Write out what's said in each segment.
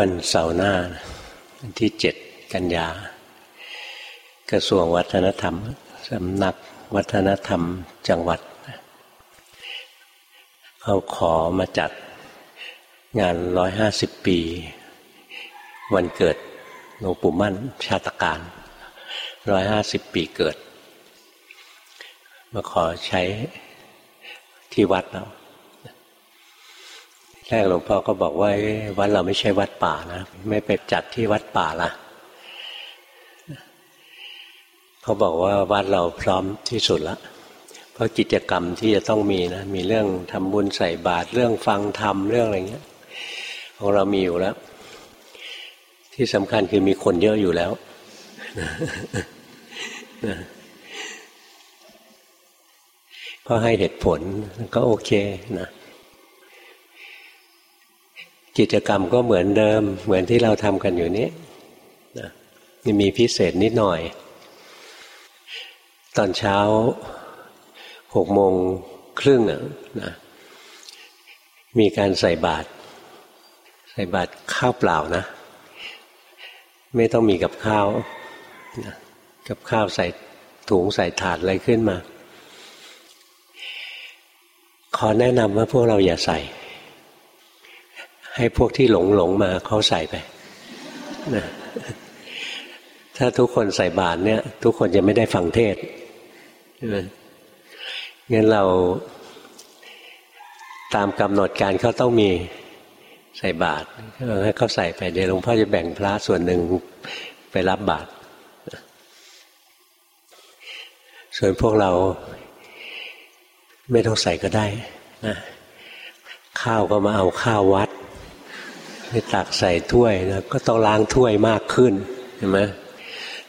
วันเสาร์หน้าวันที่เจ็ดกันยา กระทรวงวัฒนธรรมสำนักวัฒนธรรมจังหวัดเขาขอมาจัดงานร้อยห้าสิบปี วันเกิดหลวงปู่มั่นชาตการร้อยห้าสิบปีเกิด มาขอใช้ที่วัดเรา แรกหลวงพ่อก็บอกว่าวัดเราไม่ใช่วัดป่านะ ไม่ไปจัดที่วัดป่าละเขาบอกว่าวัดเราพร้อมที่สุดละเพราะกิจกรรมที่จะต้องมีนะ มีเรื่องทำบุญใส่บาตรเรื่องฟังธรรมเรื่องอะไรเงี้ยของเรามีอยู่แล้ว ที่สำคัญคือมีคนเยอะอยู่แล้วพอให้เหตุผลก็โอเคนะ กิจกรรมก็เหมือนเดิม เหมือนที่เราทำกันอยู่นี้นะมีพิเศษนิดหน่อย ตอนเช้าหกโมงครึ่งนะมีการใส่บาตรใส่บาตรข้าวเปล่านะ ไม่ต้องมีกับข้าวกับข้าวใส่ถุงใส่ถาดอะไรขึ้นมา ขอแนะนำว่าพวกเราอย่าใส่ ให้พวกที่หลงหลงมาเขาใส่ไปนะถ้าทุกคนใส่บาตรเนี่ย ทุกคนจะไม่ได้ฟังเทศงั้นเราตามกำหนดการเขาต้องมีใส่บาตรให้เขาใส่ไปเดี๋ยวหลวงพ่อจะแบ่งพระส่วนหนึ่งไปรับบาตรส่วนพวกเราไม่ต้องใส่ก็ได้นะข้าวก็มาเอาข้าววัด ไปตักใส่ถ้วยนะก็ต้องล้างถ้วยมากขึ้นเห็นไหม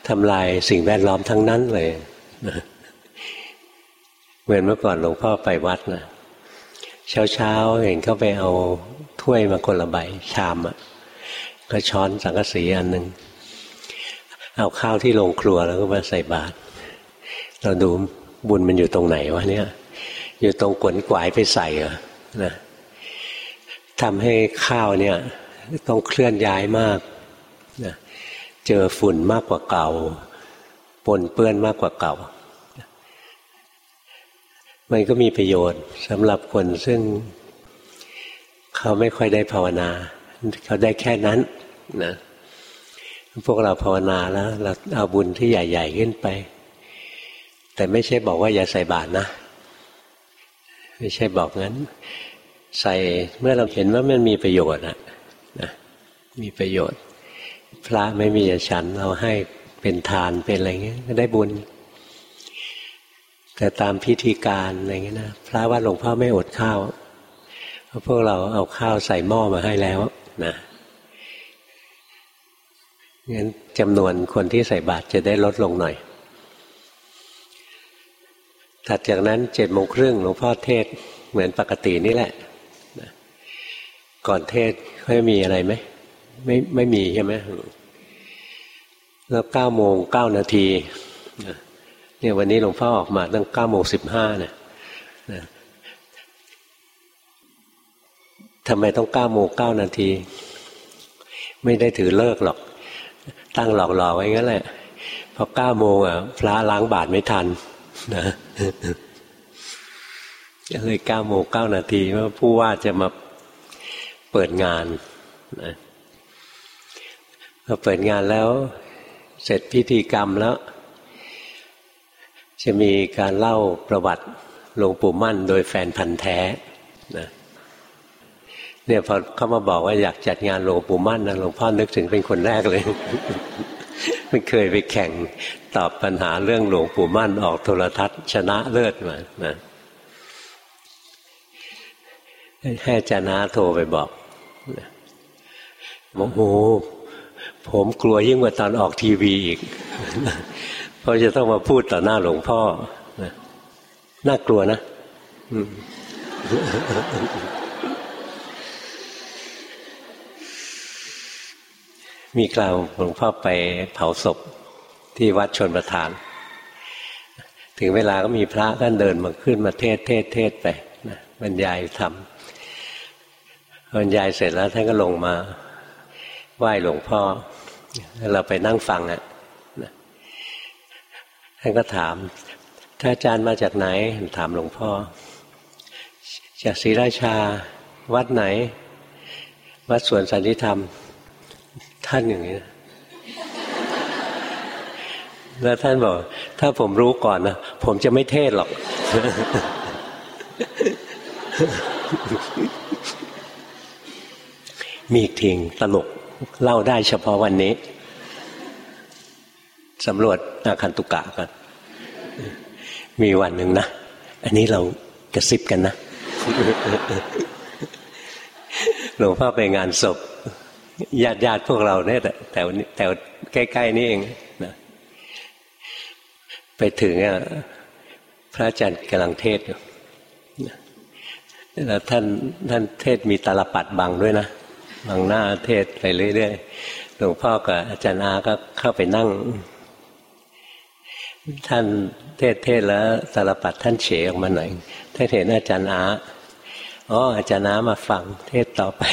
ทำลายสิ่งแวดล้อมทั้งนั้นเลยเหมือนเมื่อก่อนหลวงพ่อไปวัดนะเช้าเช้าเห็นเขาไปเอาถ้วยมาคนละใบชามอะ่ะก็ช้อนสังกะสีอันหนึ่งเอาข้าวที่ลงครัวแล้วก็มาใส่บาตรเราดูบุญมันอยู่ตรงไหนวะเนี่ย อยู่ตรงขวนกวายไปใส่เหรอนะทำให้ข้าวเนี่ย ต้องเคลื่อนย้ายมากนะเจอฝุ่นมากกว่าเก่า ปนเปื้อนมากกว่าเก่า มันก็มีประโยชน์สำหรับคนซึ่งเขาไม่ค่อยได้ภาวนา เขาได้แค่นั้นนะพวกเราภาวนาแล้วเราเอาบุญที่ใหญ่ ๆ ขึ้นไป แต่ไม่ใช่บอกว่าอย่าใส่บาตรนะ ไม่ใช่บอกงั้น ใส่เมื่อเราเห็นว่ามันมีประโยชน์อะนะ มีประโยชน์ พระไม่มีจะฉันเราให้เป็นทานเป็นอะไรเงี้ยก็ได้บุญ แต่ตามพิธีการอะไรเงี้ยนะพระว่าหลวงพ่อไม่อดข้าวเพราะพวกเราเอาข้าวใส่หม้อมาให้แล้วนะงั้นจำนวนคนที่ใส่บาตรจะได้ลดลงหน่อยถัดจากนั้นเจ็ดโมงครึ่งหลวงพ่อเทศเหมือนปกตินี่แหละ ก่อนเทศเขามีอะไรไหม ไม่ไม่มีใช่ไหมแล้วเก้าโมงเก้านาทีเนี่ยวันนี้หลวงพ่อออกมาตั้งเก้าโมงสิบห้าเนี่ยทำไมต้องเก้าโมงเก้านาที ไม่ได้ถือเลิกหรอก ตั้งหลอกหลอไว้งั้นแหละพอเก้าโมงอะ พระล้างบาทไม่ทันนะเลยเก้าโมงเก้านาทีว่าผู้ว่าจะมาเปิดงานนะ พอเปิดงานแล้ว เสร็จพิธีกรรมแล้ว จะมีการเล่าประวัติหลวงปู่มั่นโดยแฟนพันธ์แท้นะเนี่ยพอเขามาบอกว่าอยากจัดงานหลวงปู่มั่นนะหลวงพ่อนึกถึงเป็นคนแรกเลย มันเคยไปแข่งตอบปัญหาเรื่องหลวงปู่มั่นออกโทรทัศน์ ชนะเลิศมานะให้อาจารย์นาโทรไปบอกบอกโอ้ ผมกลัวยิ่งกว่าตอนออกทีวีอีก เพราะจะต้องมาพูดต่อหน้าหลวงพ่อน่ากลัวนะมีกล่าวหลวงพ่อไปเผาศพที่วัดชนประทาน ถึงเวลาก็มีพระท่านเดินมาขึ้นมาเทศเทศเทศไปนะบรรยายธรรมบรรยายเสร็จแล้วท่านก็ลงมาไหว้หลวงพ่อ เราไปนั่งฟังอะท่านก็ถามท่านอาจารย์มาจากไหน ถามหลวงพ่อ จากศรีราชา วัดไหน วัดสวนสันติธรรม ท่านอย่างนี้แล้วท่านบอก ถ้าผมรู้ก่อนนะผมจะไม่เทศหรอก มีอีกทิงตลก เล่าได้เฉพาะวันนี้สำรวจอาคันตุกะกันมีวันหนึ่งนะ อันนี้เรากระซิบกันนะหลวงพ่อไปงานศพญาติญาติพวกเราเนี่ยแต่แต่ใกล้ ๆ นี่เองนะไปถึงพระอาจารย์กำลังเทศอยู่แล้วท่านท่านเทศมีตาลปัดบังด้วยนะ บังหน้าเทศไปเรื่อยๆหลวงพ่อกับอาจารย์อาก็เข้าไปนั่ง ท่านเทศเทศแล้วตาลปัดท่านเฉยออกมาหน่อยท่านเห็นอาจารย์อาอ๋ออาจารย์อามาฟังเทศต่อไป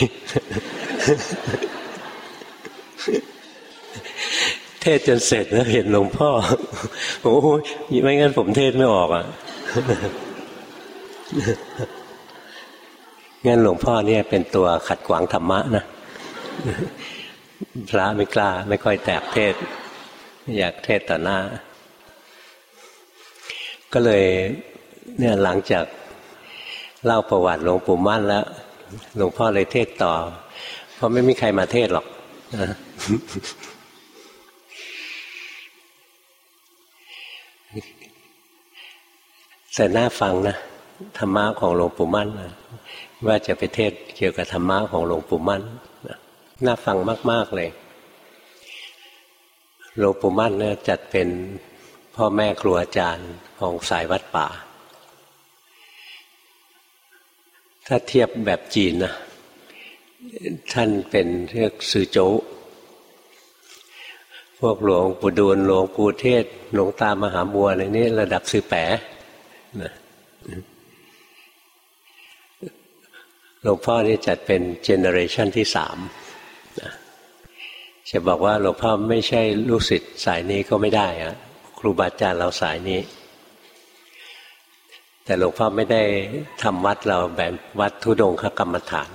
เทศจนเสร็จแล้วเห็นหลวงพ่อโอ้ยไม่งั้นผมเทศไม่ออกอะ งั้นหลวงพ่อเนี่ยเป็นตัวขัดขวางธรรมะนะพระไม่กล้า ไม่ค่อยแตกเทศ อยากเทศต่อหน้า ก็เลยเนี่ยหลังจากเล่าประวัติหลวงปู่มั่นแล้ว หลวงพ่อเลยเทศต่อ เพราะไม่มีใครมาเทศหรอกแต่น่าฟังนะธรรมะของหลวงปู่มั่นนะ ว่าจะไปเทศเกี่ยวกับธรรมะของหลวงปู่มั่นน่าฟังมาก ๆเลยหลวงปู่มั่นเนี่ยจัดเป็นพ่อแม่ครูอาจารย์ของสายวัดป่า ถ้าเทียบแบบจีนนะท่านเป็นเรียกสื่อโจพวกหลวงปู่ดูลหลวงปู่เทศ หลวงตามหาบัวอะไรนี่ระดับสื่อแปะนะ หลวงพ่อนี่จัดเป็นเจเนอเรชันที่สามจะบอกว่าหลวงพ่อไม่ใช่ลูกศิษย์สายนี้ก็ไม่ได้อะครูบาอาจารย์เราสายนี้ แต่หลวงพ่อไม่ได้ทำวัดเราแบบวัดทุดงคกรรมฐาน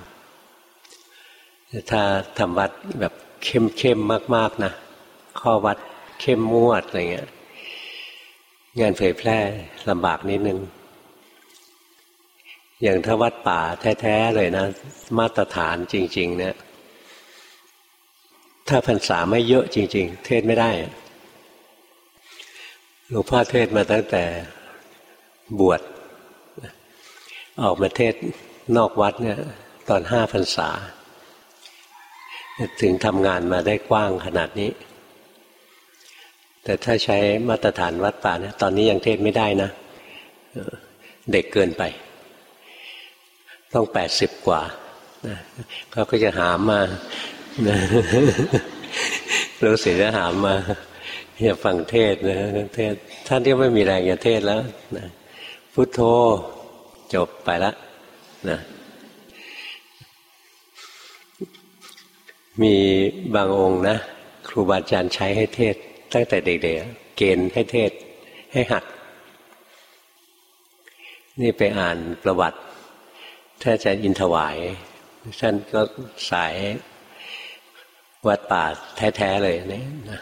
ถ้าทำวัดแบบเข้มเข้มมากๆนะข้อวัดเข้มมวดอะไรเงี้ยงานเผยแพร่ลำบากนิดนึง อย่างถ้าวัดป่าแท้ๆเลยนะ มาตรฐานจริง ๆ เนี่ย ถ้าพรรษาไม่เยอะจริง ๆ เทศไม่ได้หลวงพ่อเทศมาตั้งแต่บวชออกมาเทศนอกวัดเนี่ย ตอนห้าพรรษา ถึงทำงานมาได้กว้างขนาดนี้ แต่ถ้าใช้มาตรฐานวัดป่าเนี่ยตอนนี้ยังเทศไม่ได้นะ เด็กเกินไป ต้องแปดสิบกว่าเขาก็จะหามมารู้สึกจะหามมาอย่าฟังเทศนะเทศท่านที่ไม่มีแรงจะเทศแล้วนะพุทโธจบไปละนะมีบางองค์นะ ครูบาอาจารย์ใช้ให้เทศ ตั้งแต่เด็กๆ เกณฑ์ให้เทศให้หัด นี่ไปอ่านประวัติ ถ้าจะอินถวาย ท่านก็สายวัดป่าแท้ๆเลยนี่นะ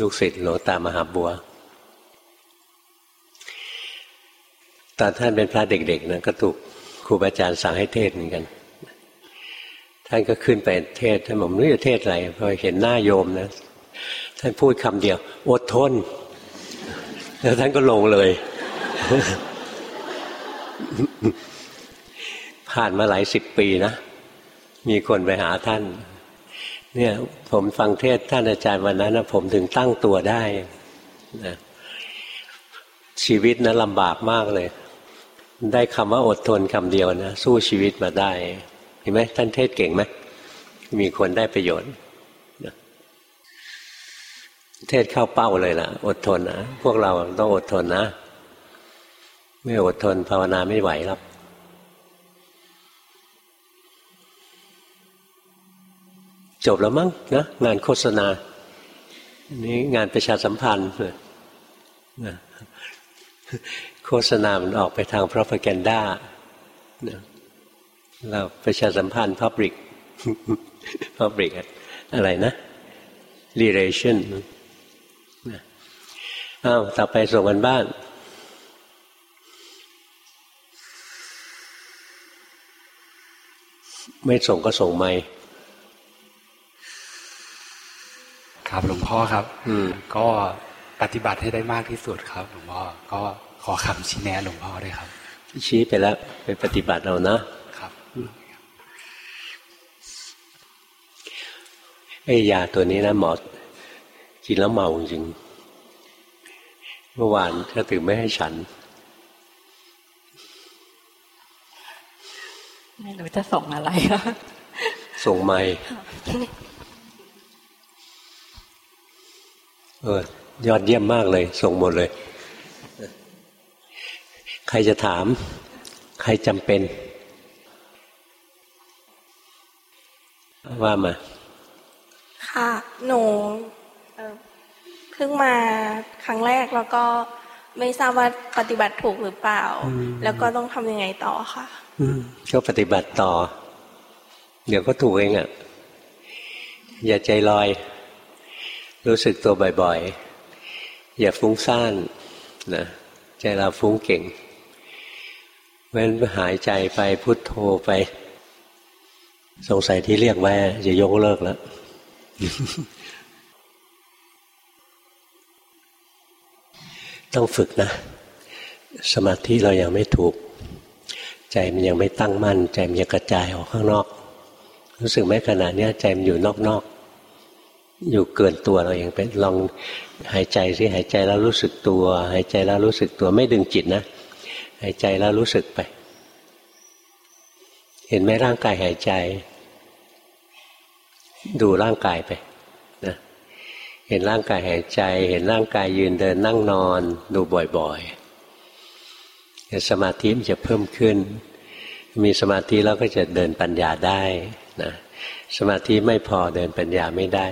ลูกศิษย์หลวงตามหาบัว ตอนท่านเป็นพระเด็กๆนะก็ถูกครูบาอาจารย์สั่งให้เทศเหมือนกัน ท่านก็ขึ้นไปเทศท่านบอกไม่รู้จะเทศอะไรพอเห็นหน้าโยมนะ ท่านพูดคำเดียว อดทน แล้วท่านก็ลงเลย ผ่านมาหลายสิบปีนะ มีคนไปหาท่าน เนี่ยผมฟังเทศท่านอาจารย์วันนั้นนะผมถึงตั้งตัวได้นะชีวิตนะลำบากมากเลย ได้คำว่าอดทนคำเดียวนะ สู้ชีวิตมาได้ เห็นไหมท่านเทศเก่งไหมมีคนได้ประโยชน์เทศเข้าเป้าเลยล่ะ อดทนนะพวกเราต้องอดทนนะ ไม่อดทนภาวนาไม่ไหวหรอ จบแล้วมั้งนะงานโฆษณานี้งานประชาสัมพันธ์โฆษณามันออกไปทาง propaganda เราประชาสัมพันธ์ public public อะไรนะ relation อ้าวต่อไปส่งกันบ้านไม่ส่งก็ส่งไม่ ครับ หลวงพ่อครับ อืมก็ปฏิบัติให้ได้มากที่สุดครับ หลวงพ่อก็ขอคำชี้แนะหลวงพ่อด้วยครับ ชี้ไปแล้วไปปฏิบัติเอานะครับไอ้ยาตัวนี้นะหมอกินแล้วเมาจริงเมื่อวานถ้าถึงไม่ให้ฉัน ไม่รู้จะส่งอะไรส่งไม่ เออยอดเยี่ยมมากเลย ส่งหมดเลย ใครจะถาม ใครจำเป็น ว่ามา ค่ะ หนูเพิ่งมาครั้งแรกแล้วก็ไม่ทราบว่าปฏิบัติถูกหรือเปล่า แล้วก็ต้องทำยังไงต่อค่ะก็ปฏิบัติต่อ เดี๋ยวก็ถูกเองอะ่ะ อย่าใจลอย รู้สึกตัวบ่อยๆ อย่าฟุ้งซ่านนะใจเราฟุ้งเก่งเว้นหายใจไปพุทโธไป สงสัยที่เรียกไว้จะยกเลิกแล้วต้องฝึกนะ สมาธิเรายัางไม่ถูก ใจมันยังไม่ตั้งมั่น ใจมันยังกระจายออกข้างนอก รู้สึกไหมขณะนี้ใจมันอยู่นอก อยู่เกินตัวเราเองเป็นลองหายใจสิหายใจแล้วรู้สึกตัว หายใจแล้วรู้สึกตัวไม่ดึงจิตนะ หายใจแล้วรู้สึกไป เห็นไหมร่างกายหายใจ ดูร่างกายไปนะเห็นร่างกายหายใจ เห็นร่างกายยืนเดินนั่งนอน ดูบ่อยๆสมาธิมันจะเพิ่มขึ้น มีสมาธิแล้วก็จะเดินปัญญาได้นะสมาธิไม่พอเดินปัญญาไม่ได้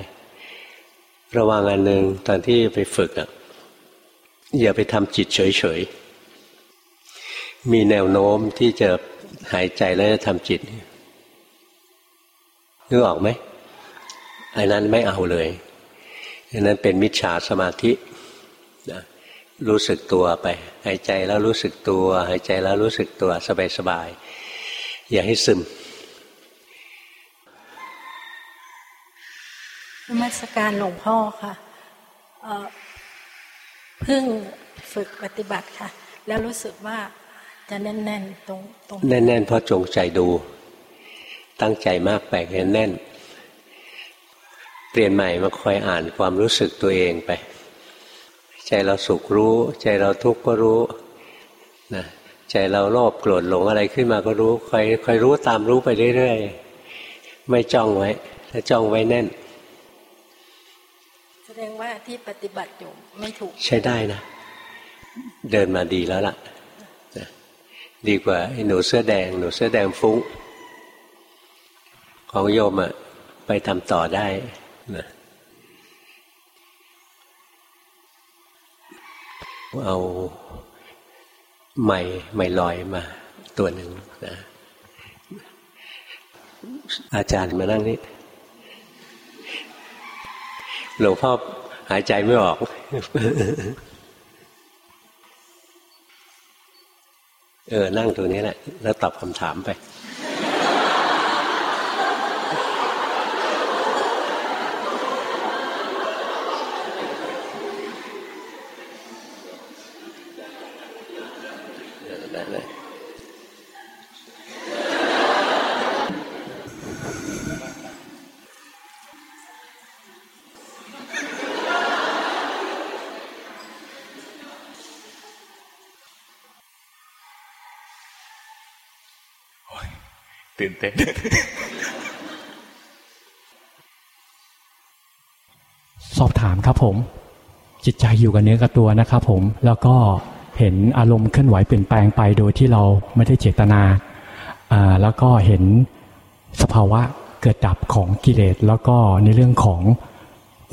ระวังอันหนึ่งตอนที่ไปฝึกอะอย่าไปทำจิตเฉยๆ มีแนวโน้มที่จะหายใจแล้วจะทำจิตนึกออกไหมอันนั้นไม่เอาเลยอันนั้นเป็นมิจฉาสมาธินะรู้สึกตัวไป หายใจแล้วรู้สึกตัว หายใจแล้วรู้สึกตัวสบายๆอย่าให้ซึม นมัสการหลวงพ่อค่ะเพิ่งฝึกปฏิบัติค่ะ แล้วรู้สึกว่าจะแน่นๆตรงตรงแน่นๆเพราะจงใจดู ตั้งใจมากแปลกแน่นเปลี่ยนใหม่มาคอยอ่านความรู้สึกตัวเองไป ใจเราสุขรู้ ใจเราทุกข์ก็รู้นะใจเราโลภโกรธหลงอะไรขึ้นมาก็รู้คอยคอยรู้ตามรู้ไปเรื่อยๆไม่จ้องไว้ ถ้าจ้องไว้แน่น ดงว่าที่ปฏิบัติอยู่ไม่ถูก ใช้ได้นะ เดินมาดีแล้วล่ะดีกว่าไอ้หนูเสื้อแดง หนูเสื้อแดงฟุ้งของโยมอะไปทำต่อได้นะเอาใหม่ใหม่ลอยมา ตัวหนึ่งนะอาจารย์มานั่งนี้ หลวงพ่อหายใจไม่ออก เออ นั่งตัวนี้แหละ แล้วตอบคำถามไป ตื่นเต้นสอบถามครับผม จิตใจอยู่กับเนื้อกับตัวนะครับผม แล้วก็เห็นอารมณ์เคลื่อนไหวเปลี่ยนแปลงไปโดยที่เราไม่ได้เจตนา แล้วก็เห็นสภาวะเกิดดับของกิเลส แล้วก็ในเรื่องของ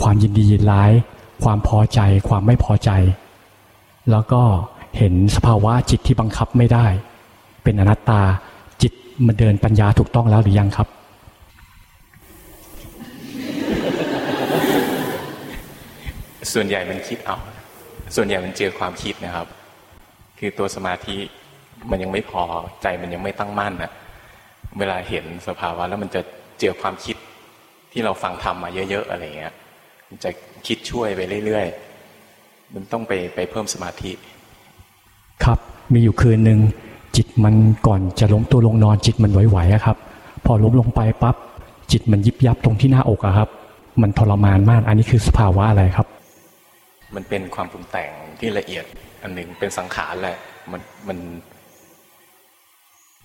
ความยินดียินร้าย ความพอใจ ความไม่พอใจ แล้วก็เห็นสภาวะจิตที่บังคับไม่ได้ เป็นอนัตตา มันเดินปัญญาถูกต้องแล้วหรือยังครับ ส่วนใหญ่มันคิดเอา ส่วนใหญ่มันเจอความคิดนะครับ คือตัวสมาธิมันยังไม่พอใจมันยังไม่ตั้งมั่นนะเวลาเห็นสภาวะแล้วมันจะเจอความคิดที่เราฟังทำมาเยอะๆอะไรเงี้ย มันจะคิดช่วยไปเรื่อยๆ มันต้องไปไปเพิ่มสมาธิ ครับ มีอยู่คืนหนึ่ง จิตมันก่อนจะล้มตัวลงนอนจิตมันไหวๆครับ พอล้มลงไปปั๊บจิตมันยิบยับตรงที่หน้าอกอะครับ มันทรมานมาก อันนี้คือสภาวะอะไรครับ มันเป็นความปรุงแต่งที่ละเอียด อันหนึ่งเป็นสังขารแหละมันมัน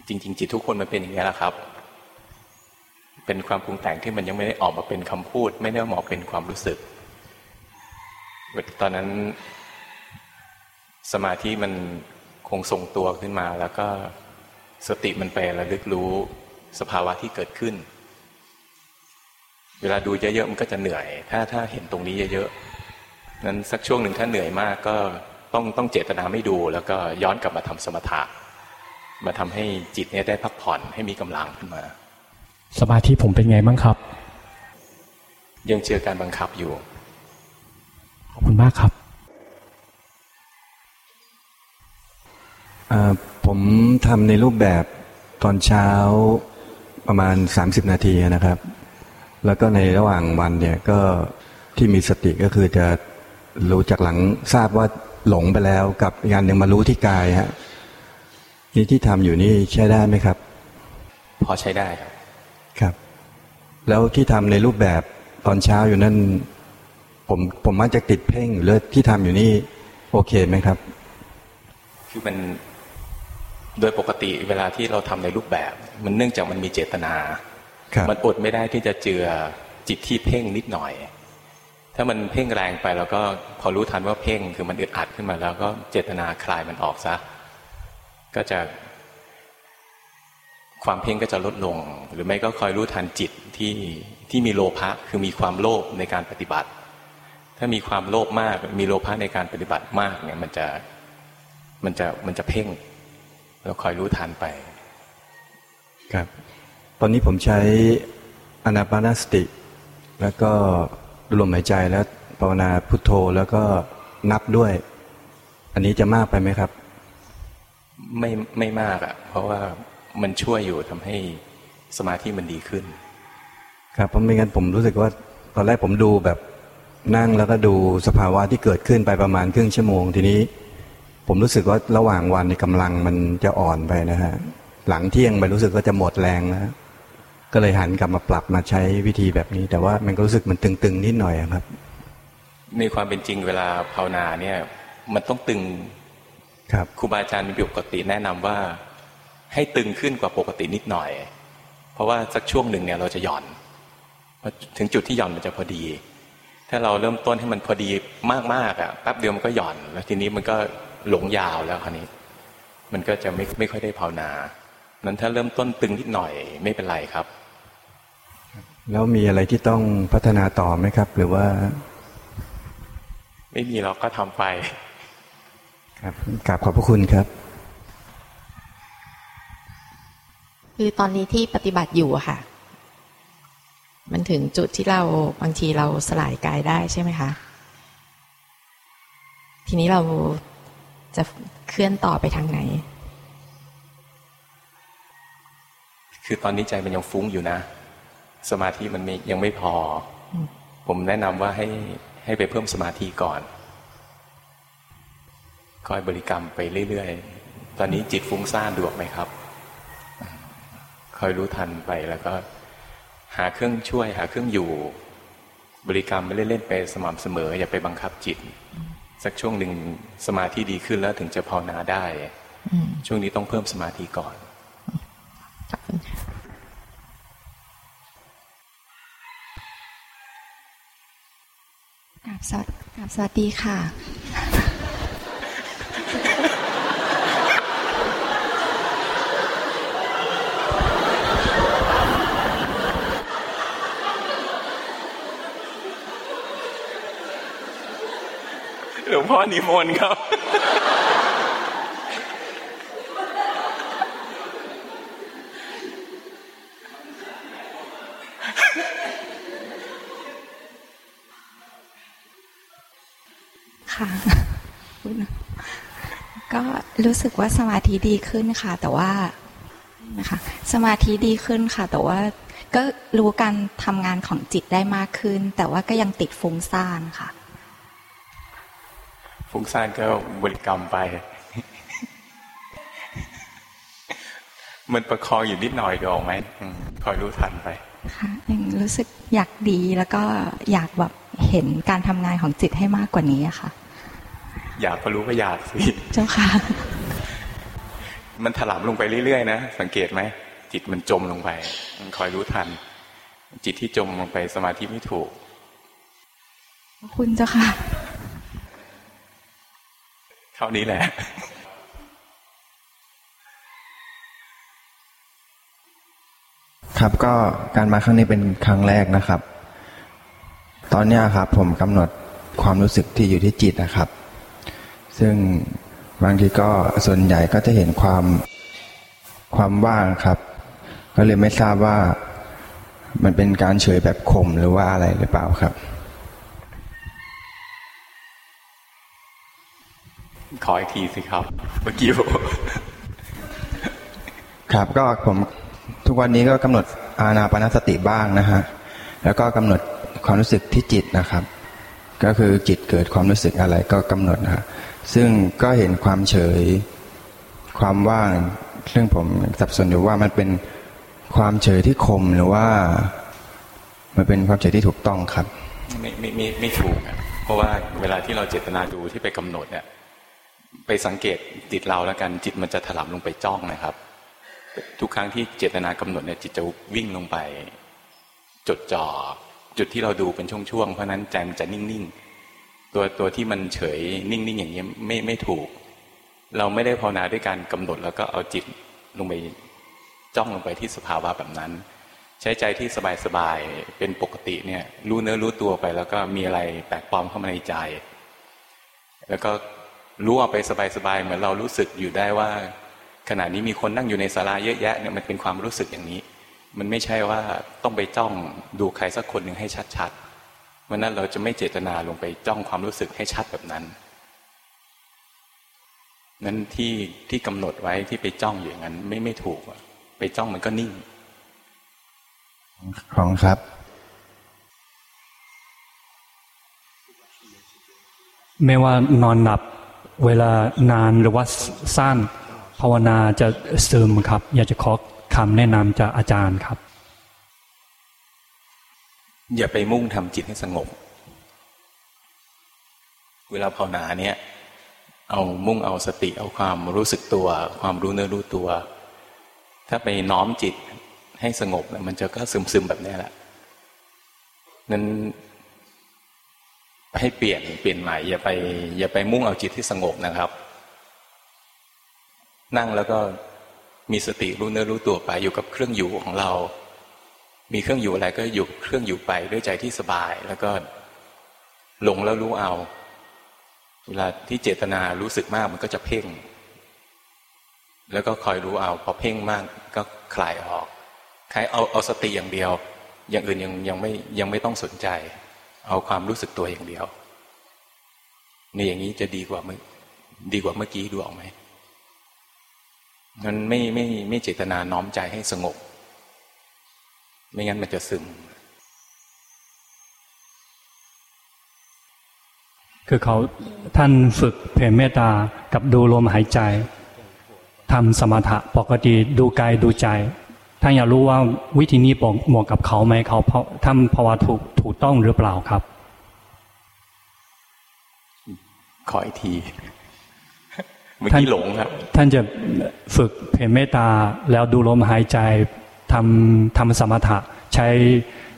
จริง ๆ จิตทุกคนมันเป็นอย่างนี้แหละครับ เป็นความปรุงแต่งที่มันยังไม่ได้ออกมาเป็นคำพูด ไม่ได้ออกมาเป็นความรู้สึกตอนนั้นสมาธิมัน คงทรงตัวขึ้นมา แล้วก็สติมันไประลึกรู้สภาวะที่เกิดขึ้น เวลาดูเยอะๆมันก็จะเหนื่อย ถ้าถ้าเห็นตรงนี้เยอะๆนั้นสักช่วงหนึ่งถ้าเหนื่อยมากก็ต้องต้องเจตนาไม่ดู แล้วก็ย้อนกลับมาทำสมถะมาทำให้จิตเนี่ยได้พักผ่อนให้มีกำลังขึ้นมา สมาธิผมเป็นไงบ้างครับ ยังเจอการบังคับอยู่ ขอบคุณมากครับ ผมทำในรูปแบบตอนเช้าประมาณ 30 นาทีนะครับ แล้วก็ในระหว่างวันเนี่ยก็ที่มีสติก็คือจะรู้จากหลังทราบว่าหลงไปแล้วกับงานหนึ่งมารู้ที่กายฮะนี่ที่ทำอยู่นี่ใช้ได้ไหมครับ พอใช้ได้ครับครับ แล้วที่ทำในรูปแบบตอนเช้าอยู่นั่น ผมผมมักจะติดเพ่งหรือที่ทำอยู่นี่โอเคไหมครับ คือมัน โดยปกติเวลาที่เราทำในรูปแบบ มันเนื่องจากมันมีเจตนาครับมันอดไม่ได้ที่จะเจือจิตที่เพ่งนิดหน่อย ถ้ามันเพ่งแรงไปแล้วก็พอรู้ทันว่าเพ่งคือมันอึดอัดขึ้นมาแล้วก็เจตนาคลายมันออกซะ ก็จะ ความเพ่งก็จะลดลง หรือไม่ก็คอยรู้ทันจิตที่ที่มีโลภะคือมีความโลภในการปฏิบัติ ถ้ามีความโลภมากมีโลภะในการปฏิบัติมากเนี่ยมันจะมันจะมันจะเพ่ง เราคอยรู้ทันไป ครับ ตอนนี้ผมใช้อนาปานสติ แล้วก็ดูลมหายใจแล้วภาวนาพุทโธแล้วก็นับด้วย อันนี้จะมากไปไหมครับ ไม่ไม่มากอะ่ะ เพราะว่ามันช่วยอยู่ทำให้สมาธิมันดีขึ้น ครับเพราะไม่งั้นผมรู้สึกว่า ตอนแรกผมดูแบบนั่งแล้วก็ดูสภาวะที่เกิดขึ้นไปประมาณครึ่งชั่วโมงทีนี้ ผมรู้สึกว่าระหว่างวันในกำลังมันจะอ่อนไปนะฮะ หลังเที่ยงไปรู้สึกว่าจะหมดแรงแล้วก็เลยหันกลับมาปรับมาใช้วิธีแบบนี้ แต่ว่ามันก็รู้สึกมันตึงๆนิดหน่อยอะครับ ในความเป็นจริงเวลาภาวนาเนี่ย มันต้องตึงครับครูบาอาจารย์มีปกติแนะนำว่า ให้ตึงขึ้นกว่าปกตินิดหน่อย เพราะว่าสักช่วงหนึ่งเนี่ยเราจะหย่อนพอถึงจุดที่หย่อนมันจะพอดี ถ้าเราเริ่มต้นให้มันพอดีมากๆอะแป๊บเดียวมันก็หย่อน แล้วทีนี้มันก็ หลงยาวแล้วคราวนี้ มันก็จะไม่ไม่ค่อยได้ภาวนา นั้นถ้าเริ่มต้นตึงนิดหน่อยไม่เป็นไรครับ แล้วมีอะไรที่ต้องพัฒนาต่อไหมครับ หรือว่า ไม่มีเราก็ทำไป ครับกราบขอบพระคุณครับ คือตอนนี้ที่ปฏิบัติอยู่อะค่ะ มันถึงจุดที่เราบางทีเราสลายกายได้ใช่ไหมคะทีนี้เรา จะเคลื่อนต่อไปทางไหน คือตอนนี้ใจมันยังฟุ้งอยู่นะ สมาธิมันไม่ยังไม่พอ ผมแนะนำว่าให้ให้ไปเพิ่มสมาธิก่อนคอยบริกรรมไปเรื่อยๆ ตอนนี้จิตฟุ้งซ่านดวกไหมครับคอยรู้ทันไปแล้วก็ หาเครื่องช่วย หาเครื่องอยู่ บริกรรมไปเล่นๆไปสม่ำเสมอ อย่าไปบังคับจิต สักช่วงหนึ่งสมาธิดีขึ้นแล้วถึงจะภาวนาได้ช่วงนี้ต้องเพิ่มสมาธิก่อนขอบคุณค่ะกราบสวัสกราบสวัสดีค่ะ พ่ อนิมนต์ครับ ค่ะก็รู้สึกว่าสมาธิดีขึ้นค่ะ แต่ว่านะคะสมาธิดีขึ้นค่ะ แต่ว่าก็รู้การทำงานของจิตได้มากขึ้น แต่ว่าก็ยังติดฟุ้งซ่านค่ะ ฟุ้งซ่านก็บริกรรมไป มันประคองอยู่นิดหน่อยก็ออกไหมคอยรู้ทันไปค่ะยังรู้สึกอยากดีแล้วก็อยากแบบเห็นการทำงานของจิตให้มากกว่านี้ค่ะ อยากก็รู้ก็อยากสิเจ้าค่ะ มันถลำลงไปเรื่อยๆนะสังเกตไหมจิตมันจมลงไปมันคอยรู้ทัน จิตที่จมลงไปสมาธิไม่ถูกคุณเจ้าค่ะ เท่านี้แหละ ครับก็การมาครั้งนี้เป็นครั้งแรกนะครับ ตอนนี้ครับ ผมกำหนดความรู้สึกที่อยู่ที่จิตนะครับ ซึ่งบางทีก็ส่วนใหญ่ก็จะเห็นความความว่างครับ ก็เลยไม่ทราบว่ามันเป็นการเฉยแบบข่มหรือว่าอะไรหรือเปล่าครับ ขออีกทีสิครับ เมื่อกี้ผมครับก็ผมทุกวันนี้ก็กำหนดอาณาปณสติบ้างนะฮะแล้วก็กำหนดความรู้สึกที่จิตนะครับ ก็คือจิตเกิดความรู้สึกอะไรก็กำหนดนะซึ่งก็เห็นความเฉยความว่างซึ่งผมสับสนอยู่ว่ามันเป็นความเฉยที่คมหรือว่า มันเป็นความเฉยที่ถูกต้องครับ ไม่ไม่ไม่ไม่ถูกอะเพราะว่าเวลาที่เราเจตนาดูที่ไปกำหนดเนี่ย ไปสังเกตจิตเราแล้วกันจิตมันจะถลำลงไปจ้องนะครับ ทุกครั้งที่เจตนากำหนดเนี่ยจิตจะวิ่งลงไป จดจ่อจุดที่เราดูเป็นช่วงๆเพราะนั้นใจมันจะนิ่งๆตัวตัวที่มันเฉยนิ่งๆอย่างนี้ไม่ไม่ถูก เราไม่ได้ภาวนาด้วยการกำหนดแล้วก็เอาจิตลงไปจ้องลงไปที่สภาวะแบบนั้น ใช้ใจที่สบายๆเป็นปกติเนี่ยรู้เนื้อรู้ตัวไป แล้วก็มีอะไรแปลกปลอมเข้ามาในใจ แล้วก็ รู้เอาไปสบายๆเหมือนเรารู้สึกอยู่ได้ว่า ขณะนี้มีคนนั่งอยู่ในศาลาเยอะแยะเนี่ยมันเป็นความรู้สึกอย่างนี้ มันไม่ใช่ว่าต้องไปจ้องดูใครสักคนหนึ่งให้ชัดๆวันนั้นเราจะไม่เจตนาลงไปจ้องความรู้สึกให้ชัดแบบนั้น นั้นที่ที่กำหนดไว้ที่ไปจ้องอย่างนั้น ไม่ไม่ถูกไปจ้องมันก็นิ่งของครับไม่ว่านอนหลับ เวลานานหรือว่าสั้นภาวนาจะซึมครับ อยากจะขอคำแนะนำจากอาจารย์ครับ อย่าไปมุ่งทำจิตให้สงบ เวลาภาวนาเนี่ย เอามุ่งเอาสติเอาความรู้สึกตัว ความรู้เนื้อรู้ตัว ถ้าไปน้อมจิตให้สงบมันจะก็ซึมซึมแบบนี้แหละนั้น ให้เปลี่ยนเปลี่ยนใหม่อย่าไป อย่าไปมุ่งเอาจิตที่สงบนะครับ นั่งแล้วก็มีสติรู้เนื้อรู้ตัวไปอยู่กับเครื่องอยู่ของเรา มีเครื่องอยู่อะไรก็อยู่เครื่องอยู่ไปด้วยใจที่สบาย แล้วก็หลงแล้วรู้เอา เวลาที่เจตนารู้สึกมากมันก็จะเพ่ง แล้วก็คอยรู้เอาพอเพ่งมากก็คลายออกคลายเอาเอาสติอย่างเดียว อย่างอื่นยังยังไม่ยังไม่ต้องสนใจ เอาความรู้สึกตัวอย่างเดียวในอย่างนี้จะดีกว่าเมื่อดีกว่าเมื่อกี้ดูออกไหมมันไม่ไม่ไม่เจตนาน้อมใจให้สงบ ไม่งั้นมันจะซึม คือเขาท่านฝึกเพ่เมตตากับดูลมหายใจทำสมถะปกติดูกายดูใจ ท่านอยากรู้ว่าวิธีนี้เหมาะกับเขาไหมเขาทำภาวะถูกถูกต้องหรือเปล่าครับ ขออีกทีเมื่อกี้หลงครับ ท่านจะฝึกเพ่เมตตาแล้วดูลมหายใจทำทำสมถะ ใช้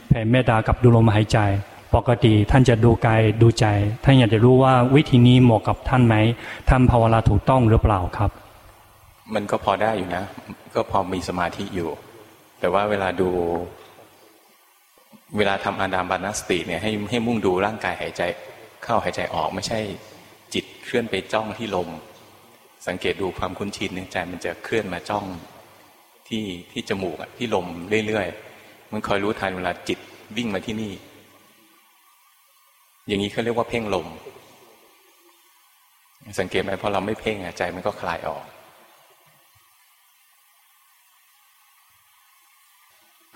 เพ่เมตตากับดูลมหายใจ ปกติท่านจะดูกายดูใจ ท่านอยากจะรู้ว่าวิธีนี้เหมาะกับท่านไหมทำภาวนาถูกต้องหรือเปล่าครับ มันก็พอได้อยู่นะ ก็พอมีสมาธิอยู่ แต่ว่าเวลาดู เวลาทำอาดามบานสติเนี่ยให้ให้มุ่งดูร่างกายหายใจเข้าหายใจออกไม่ใช่จิตเคลื่อนไปจ้องที่ลม สังเกตดูความคุ้นชินในใจมันจะเคลื่อนมาจ้องที่ที่จมูกที่ลมเรื่อยๆมันคอยรู้ทันเวลาจิตวิ่งมาที่นี่ อย่างนี้เขาเรียกว่าเพ่งลม สังเกตไหมพอเราไม่เพ่งใจมันก็คลายออก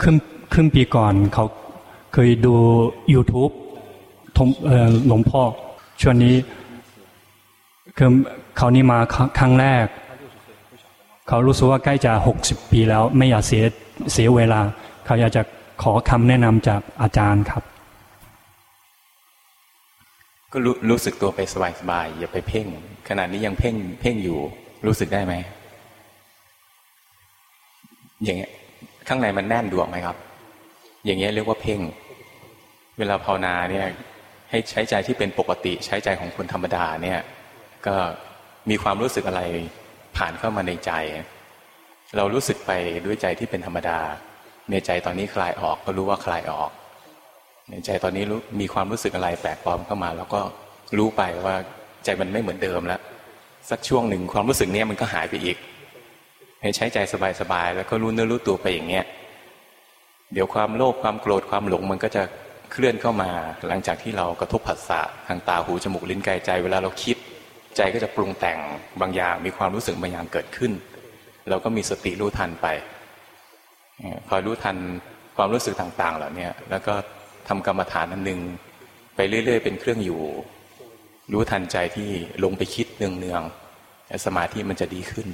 ครึ่งครึ่งปีก่อนเขาเคยดู YouTube ทมหลวงพ่อช่วงนี้คือเขานี่มาครั้งแรก เขารู้สึกว่าใกล้จะหกสิบปีแล้ว ไม่อยากเสียเสียเวลา เขาอยากจะขอคำแนะนำจากอาจารย์ครับ ก็รู้รู้สึกตัวไปสบายๆอย่าไปเพ่งขณะนี้ยังเพ่งเพ่งอยู่ รู้สึกได้ไหมอย่างเงี้ย ข้างในมันแน่นดวงไหมครับ อย่างเงี้ยเรียกว่าเพ่ง เวลาภาวนาเนี่ยให้ใช้ใจที่เป็นปกติใช้ใจของคนธรรมดาเนี่ย ก็มีความรู้สึกอะไรผ่านเข้ามาในใจ เรารู้สึกไปด้วยใจที่เป็นธรรมดา ในใจตอนนี้คลายออกก็รู้ว่าคลายออก ในใจตอนนี้รู้มีความรู้สึกอะไรแปลกปลอมเข้ามา แล้วก็รู้ไปว่าใจมันไม่เหมือนเดิมแล้วสักช่วงหนึ่งความรู้สึกเนี้ยมันก็หายไปอีก ให้ใช้ใจสบายๆแล้วก็รู้เนื้อรู้ตัวไปอย่างเงี้ยเดี๋ยวความโลภความโกรธความหลงมันก็จะเคลื่อนเข้ามา หลังจากที่เรากระทบผัสสะทางตาหูจมูกลิ้นกายใจ เวลาเราคิด ใจก็จะปรุงแต่งบางอย่างมีความรู้สึกบางอย่างเกิดขึ้น เราก็มีสติรู้ทันไปคอยรู้ทันความรู้สึกต่างๆเหล่านี้แล้วก็ทำกรรมฐานนันหนึ่งไปเรื่อย ๆ เป็นเครื่องอยู่ รู้ทันใจที่ลงไปคิดเนืองๆสมาธิมันจะดีขึ้น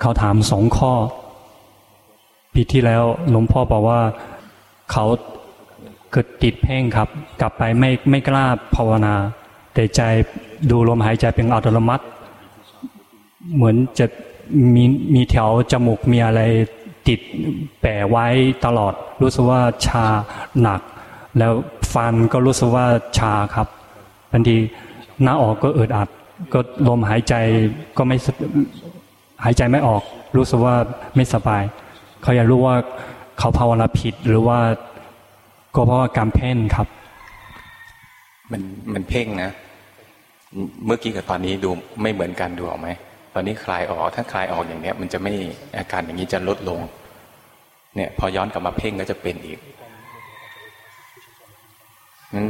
เขาถามสองข้อ ปีที่แล้วหลวงพ่อบอกว่าเขาเกิดติดเพ่งครับ กลับไปไม่ไม่กล้าภาวนา แต่ใจดูลมหายใจเป็นอัตโนมัติ เหมือนจะมีมีแถวจมูกมีอะไรติดแปะไว้ตลอด รู้สึกว่าชาหนัก แล้วฟันก็รู้สึกว่าชาครับบางทีหน้าออกก็อึดอัด ก็ลมหายใจก็ไม่ หายใจไม่ออก รู้สึกว่าไม่สบาย เขาอยากรู้ว่าเขาภาวนาผิดหรือว่าก็เพราะว่าการเพ่งครับ มันมันเพ่งนะ เมื่อกี้กับตอนนี้ดูไม่เหมือนกันดูออกไหมตอนนี้คลายออก ถ้าคลายออกอย่างเนี้ย มันจะไม่อาการอย่างนี้จะลดลง เนี่ย พอย้อนกลับมาเพ่งก็จะเป็นอีกนั้น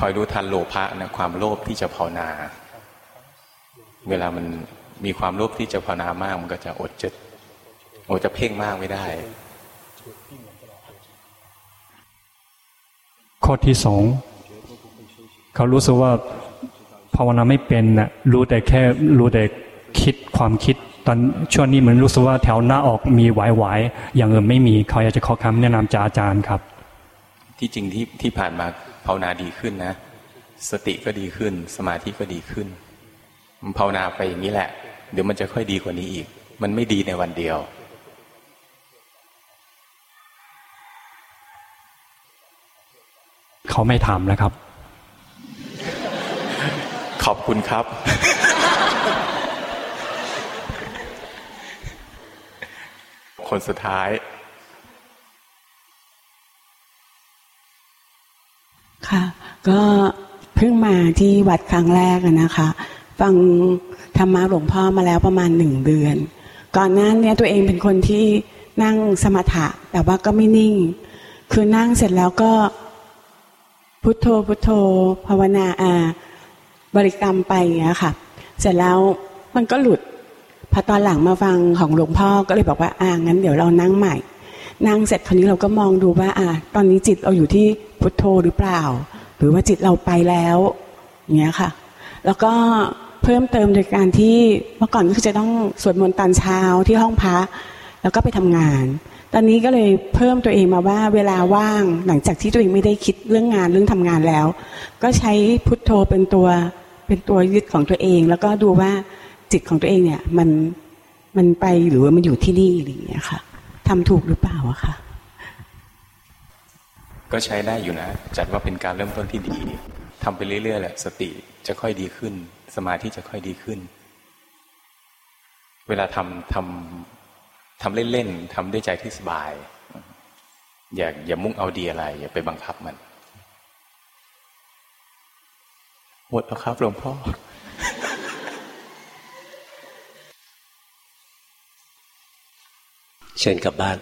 คอยดูทันโลภะนะความโลภที่จะภาวนา เวลามัน มีความโลภที่จะภาวนามาก มันก็จะอดจะอดจะเพ่งมากไม่ได้ ข้อที่สองเขารู้สึกว่าภาวนาไม่เป็นนะรู้แต่แค่รู้แต่คิดความคิดตอนช่วงนี้เหมือนรู้สึกว่าแถวหน้าออกมีไหวๆอย่างอื่นไม่มีเขาอยากจะขอคำแนะนำจากอาจารย์ครับ ที่จริงที่ที่ผ่านมาภาวนาดีขึ้นนะ สติก็ดีขึ้น สมาธิก็ดีขึ้นภาวนาไปอย่างนี้แหละ เดี๋ยวมันจะค่อยดีกว่านี้อีก มันไม่ดีในวันเดียว เขาไม่ทำแล้วครับ ขอบคุณครับ คนสุดท้าย ค่ะ ก็เพิ่งมาที่วัดครั้งแรกนะคะ ฟังธ รรมะหลวงพ่อมาแล้วประมาณหนึ่งเดือน ก่อนหน้านี้ตัวเองเป็นคนที่นั่งสมถะ แต่ว่าก็ไม่นิ่ง คือนั่งเสร็จแล้วก็พุทโธพุทโธ ภาวนาอาบริกรรมไปอย่างเงี้ยค่ะ เสร็จแล้วมันก็หลุดพอตอนหลังมาฟังของหลวงพ่อก็เลยบอกว่าอ่างั้นเดี๋ยวเรานั่งใหม่ นั่งเสร็จคราวนี้เราก็มองดูว่า อ่า ตอนนี้จิตเราอยู่ที่พุทโธหรือเปล่า หรือว่าจิตเราไปแล้วอย่างเงี้ยค่ะ แล้วก็ เพิ่มเติมโดยการที่เมื่อก่อนก็คือจะต้องสวดมนต์ตอนเช้าที่ห้องพระแล้วก็ไปทำงาน ตอนนี้ก็เลยเพิ่มตัวเองมาว่าเวลาว่างหลังจากที่ตัวเองไม่ได้คิดเรื่องงานเรื่องทำงานแล้ว ก็ใช้พุทโธเป็นตัวเป็นตัวยึดของตัวเอง แล้วก็ดูว่าจิตของตัวเองเนี่ยมันมันไปหรือว่ามันอยู่ที่นี่อะไรอย่างเงี้ยค่ะทำถูกหรือเปล่าอะค่ะ ก็ใช้ได้อยู่นะ จัดว่าเป็นการเริ่มต้นที่ดีทำไปเรื่อยๆแหละสติจะค่อยดีขึ้น สมาธิจะค่อยดีขึ้น เวลาทำทำทำเล่นๆทำด้วยใจที่สบาย อย่าอย่ามุ่งเอาดีอะไร อย่าไปบังคับมัน หมดแล้วครับหลวงพ่อเชิญกลับบ้าน